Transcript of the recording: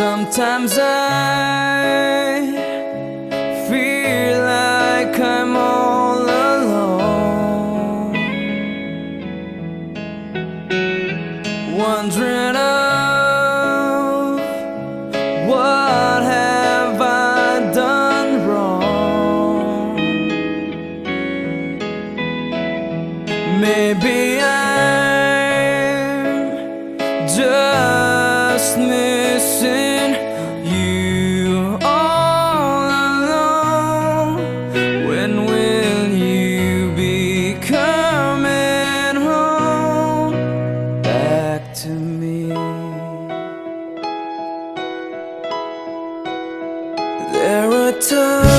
Sometimes I feel like I'm all alone, wondering. Of what have I done wrong? Maybe I'm just me. turn